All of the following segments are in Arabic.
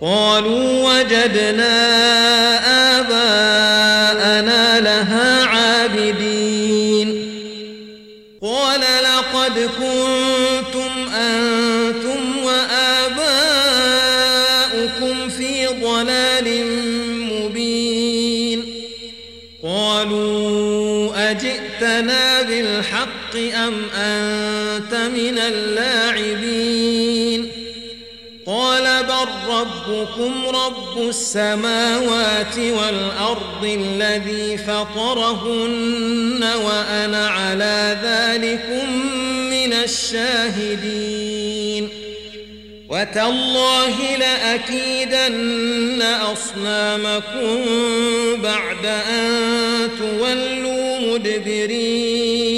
قالوا وجدنا ربكم رب السماوات والأرض الذي فطرهن وأنا على ذلكم من الشاهدين. وتالله لأكيدن أصنامكم بعد أن تولوا مدبرين.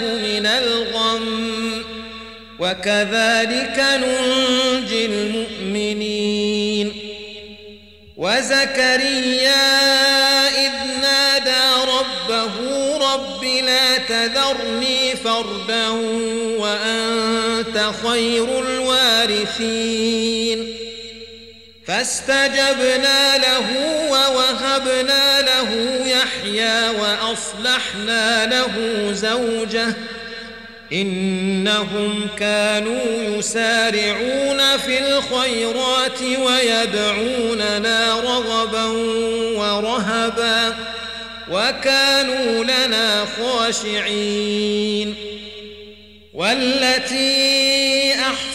من الغم وكذلك ننجي المؤمنين وزكريا إذ نادى ربه رب لا تذرني فردا وأنت خير الوارثين فاستجبنا له ووهبنا له يحيى وأصلحنا له زوجه إنهم كانوا يسارعون في الخيرات ويدعوننا رغبا ورهبا وكانوا لنا خاشعين والتي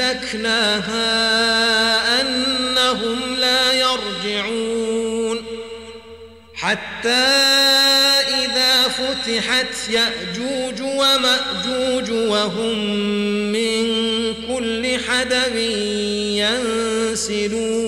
أهلكناها أنهم لا يرجعون. حتى إذا فتحت يأجوج ومأجوج وهم من كل حدب ينسلون.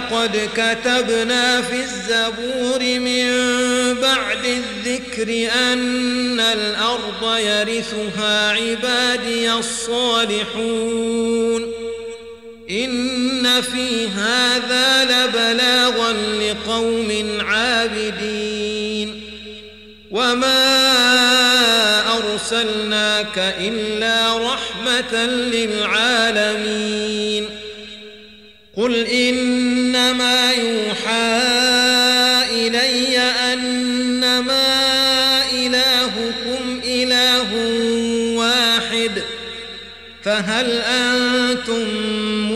ولقد كتبنا في الزبور من بعد الذكر أن الأرض يرثها عبادي الصالحون. إن في هذا لبلاغا لقوم عابدين. وما أرسلناك إلا رحمة للعالمين. قل إنما